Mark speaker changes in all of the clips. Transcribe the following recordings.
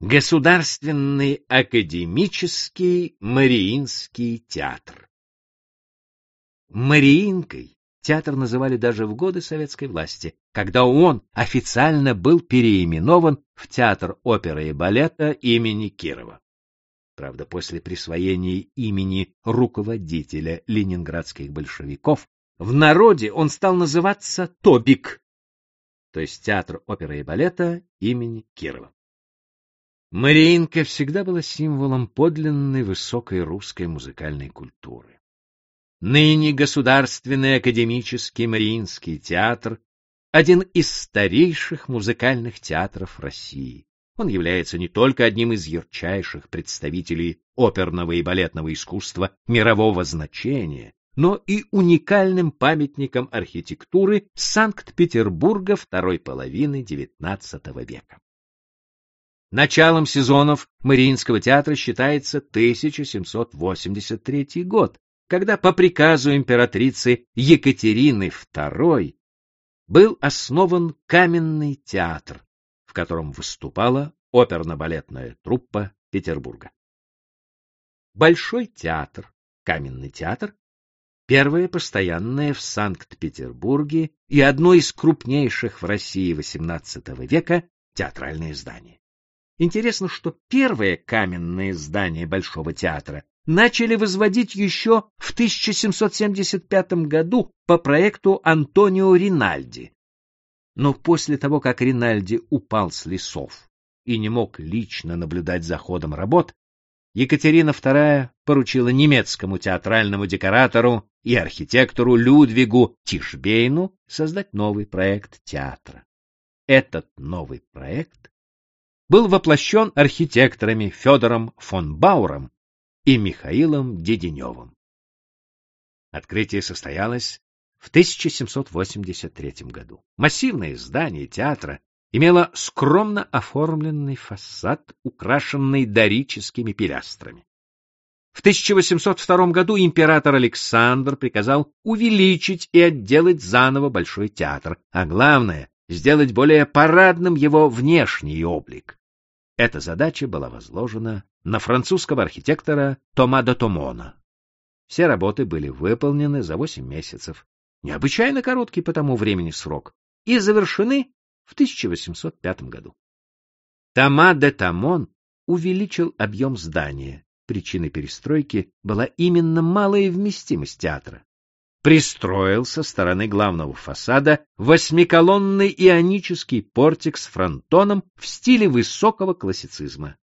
Speaker 1: Государственный академический Мариинский театр. Мариинкой театр называли даже в годы советской власти, когда он официально был переименован в Театр оперы и балета имени Кирова. Правда, после присвоения имени руководителя ленинградских большевиков в народе он стал называться Тобик, то есть Театр оперы и балета имени Кирова. Мариинка всегда была символом подлинной высокой русской музыкальной культуры. Ныне Государственный академический Мариинский театр — один из старейших музыкальных театров России. Он является не только одним из ярчайших представителей оперного и балетного искусства мирового значения, но и уникальным памятником архитектуры Санкт-Петербурга второй половины XIX века. Началом сезонов Мариинского театра считается 1783 год, когда по приказу императрицы Екатерины II был основан каменный театр, в котором выступала оперно-балетная труппа Петербурга. Большой театр, каменный театр, первое постоянное в Санкт-Петербурге и одно из крупнейших в России XVIII века театральное здание. Интересно, что первое каменное здание Большого театра начали возводить еще в 1775 году по проекту Антонио Ринальди. Но после того, как Ринальди упал с лесов и не мог лично наблюдать за ходом работ, Екатерина II поручила немецкому театральному декоратору и архитектору Людвигу Тишбейну создать новый проект театра. Этот новый проект был воплощен архитекторами Федором фон Бауром и Михаилом Деденевым. Открытие состоялось в 1783 году. Массивное здание театра имело скромно оформленный фасад, украшенный дорическими пилястрами. В 1802 году император Александр приказал увеличить и отделать заново Большой театр, а главное сделать более парадным его внешний облик. Эта задача была возложена на французского архитектора Тома де Томона. Все работы были выполнены за 8 месяцев, необычайно короткий по тому времени срок, и завершены в 1805 году. Тома де Томон увеличил объем здания. Причиной перестройки была именно малая вместимость театра пристроил со стороны главного фасада восьмиколонный ионический портик с фронтоном в стиле высокого классицизма.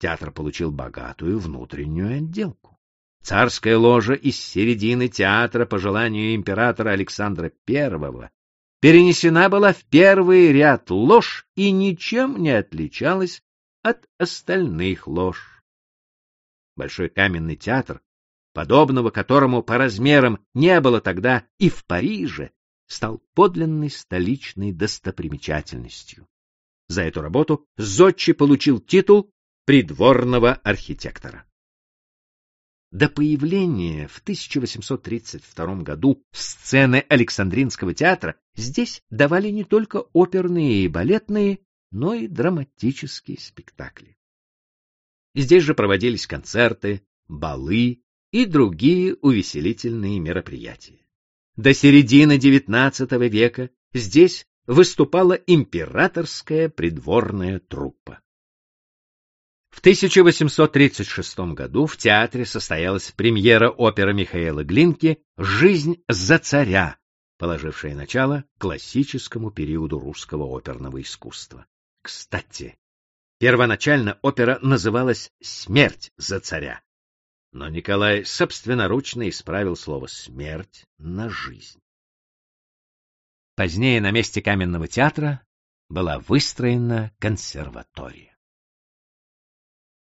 Speaker 1: Театр получил богатую внутреннюю отделку. Царская ложа из середины театра по желанию императора Александра I перенесена была в первый ряд лож и ничем не отличалась от остальных лож. Большой каменный театр подобного которому по размерам не было тогда и в Париже, стал подлинной столичной достопримечательностью. За эту работу Зодчий получил титул придворного архитектора. До появления в 1832 году сцены Александринского театра здесь давали не только оперные и балетные, но и драматические спектакли. Здесь же проводились концерты, балы, и другие увеселительные мероприятия. До середины XIX века здесь выступала императорская придворная труппа. В 1836 году в театре состоялась премьера оперы Михаила Глинки «Жизнь за царя», положившая начало классическому периоду русского оперного искусства. Кстати, первоначально опера называлась «Смерть за царя», но Николай собственноручно исправил слово «смерть» на «жизнь». Позднее на месте каменного театра была выстроена консерватория.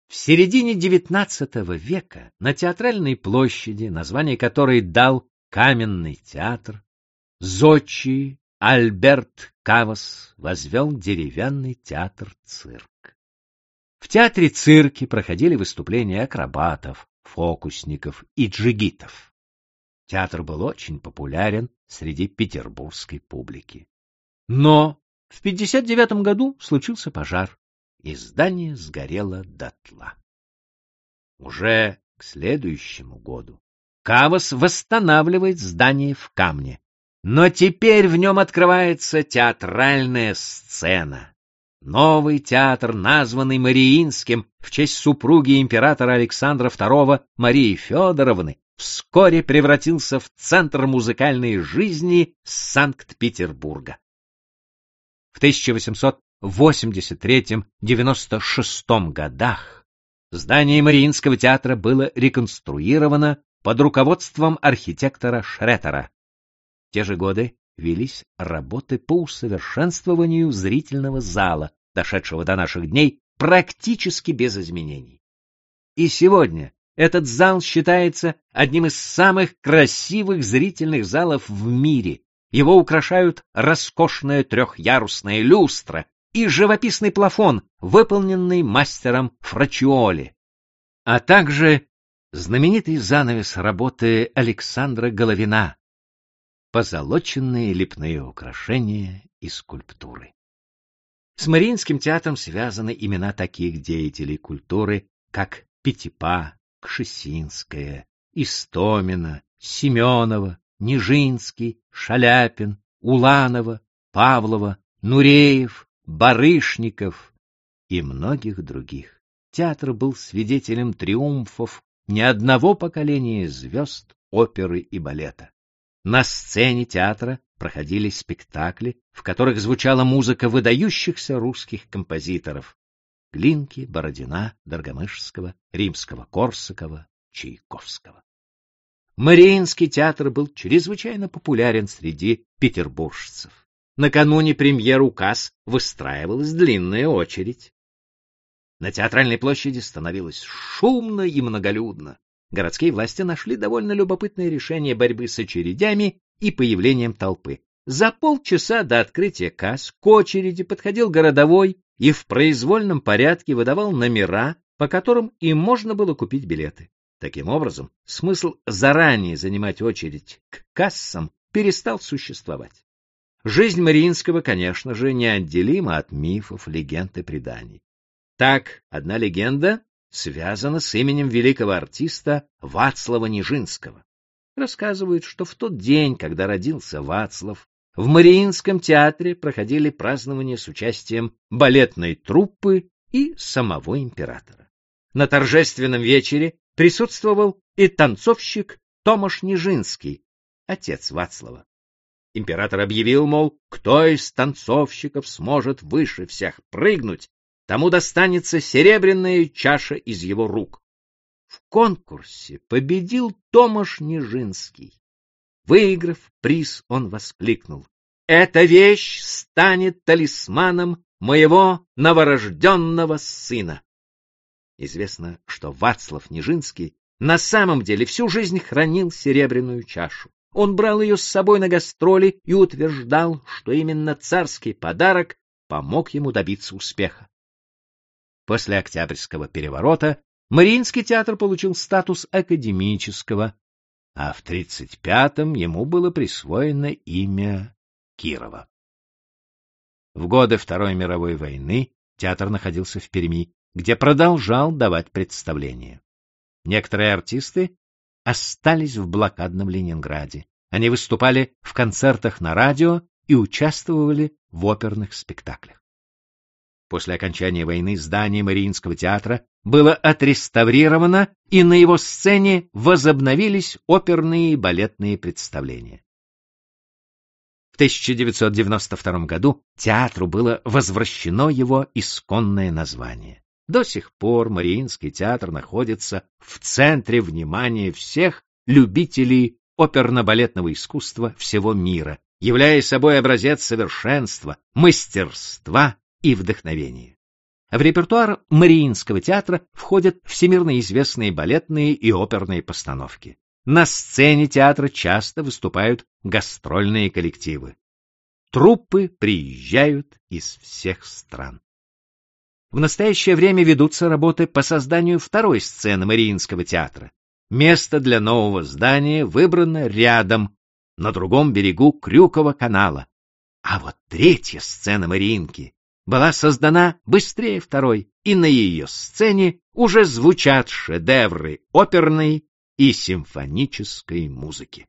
Speaker 1: В середине XIX века на театральной площади, название которой дал Каменный театр, зодчий Альберт Кавас возвел деревянный театр-цирк. В театре-цирке проходили выступления акробатов, фокусников и джигитов. Театр был очень популярен среди петербургской публики. Но в 59 году случился пожар, и здание сгорело дотла. Уже к следующему году Кавас восстанавливает здание в камне, но теперь в нем открывается театральная сцена. Новый театр, названный Мариинским в честь супруги императора Александра II Марии Федоровны, вскоре превратился в центр музыкальной жизни Санкт-Петербурга. В 1883-96 годах здание Мариинского театра было реконструировано под руководством архитектора Шреттера. В те же годы велись работы по усовершенствованию зрительного зала, дошедшего до наших дней практически без изменений. И сегодня этот зал считается одним из самых красивых зрительных залов в мире. Его украшают роскошная трехъярусная люстра и живописный плафон, выполненный мастером Фрачиоли, а также знаменитый занавес работы Александра Головина, позолоченные лепные украшения и скульптуры. С Мариинским театром связаны имена таких деятелей культуры, как Петипа, Кшесинская, Истомина, Семенова, Нижинский, Шаляпин, Уланова, Павлова, Нуреев, Барышников и многих других. Театр был свидетелем триумфов ни одного поколения звезд оперы и балета. На сцене театра проходили спектакли, в которых звучала музыка выдающихся русских композиторов, Глинки, Бородина, Доргомышского, Римского-Корсакова, Чайковского. Мариинский театр был чрезвычайно популярен среди петербуржцев. Накануне премьер указ выстраивалась длинная очередь. На театральной площади становилось шумно и многолюдно. Городские власти нашли довольно любопытное решение борьбы с очередями и появлением толпы. За полчаса до открытия касс к очереди подходил городовой и в произвольном порядке выдавал номера, по которым им можно было купить билеты. Таким образом, смысл заранее занимать очередь к кассам перестал существовать. Жизнь Мариинского, конечно же, неотделима от мифов, легенд и преданий. Так, одна легенда связана с именем великого артиста Вацлава Нижинского. Рассказывают, что в тот день, когда родился Вацлав, в Мариинском театре проходили празднования с участием балетной труппы и самого императора. На торжественном вечере присутствовал и танцовщик Томаш Нижинский, отец Вацлава. Император объявил, мол, кто из танцовщиков сможет выше всех прыгнуть, тому достанется серебряная чаша из его рук. В конкурсе победил Томаш Нижинский. Выиграв приз, он воскликнул. «Эта вещь станет талисманом моего новорожденного сына!» Известно, что Вацлав Нижинский на самом деле всю жизнь хранил серебряную чашу. Он брал ее с собой на гастроли и утверждал, что именно царский подарок помог ему добиться успеха. После Октябрьского переворота Мариинский театр получил статус академического, а в 35-м ему было присвоено имя Кирова. В годы Второй мировой войны театр находился в Перми, где продолжал давать представления. Некоторые артисты остались в блокадном Ленинграде. Они выступали в концертах на радио и участвовали в оперных спектаклях. После окончания войны здание Мариинского театра было отреставрировано, и на его сцене возобновились оперные и балетные представления. В 1992 году театру было возвращено его исконное название. До сих пор Мариинский театр находится в центре внимания всех любителей оперно-балетного искусства всего мира, являя собой образец совершенства, мастерства и вдохновение. В репертуар Мариинского театра входят всемирно известные балетные и оперные постановки. На сцене театра часто выступают гастрольные коллективы. Труппы приезжают из всех стран. В настоящее время ведутся работы по созданию второй сцены Мариинского театра. Место для нового здания выбрано рядом, на другом берегу Крюкова канала. А вот третья сцена Мариинки была создана быстрее второй, и на ее сцене уже звучат шедевры оперной и симфонической музыки.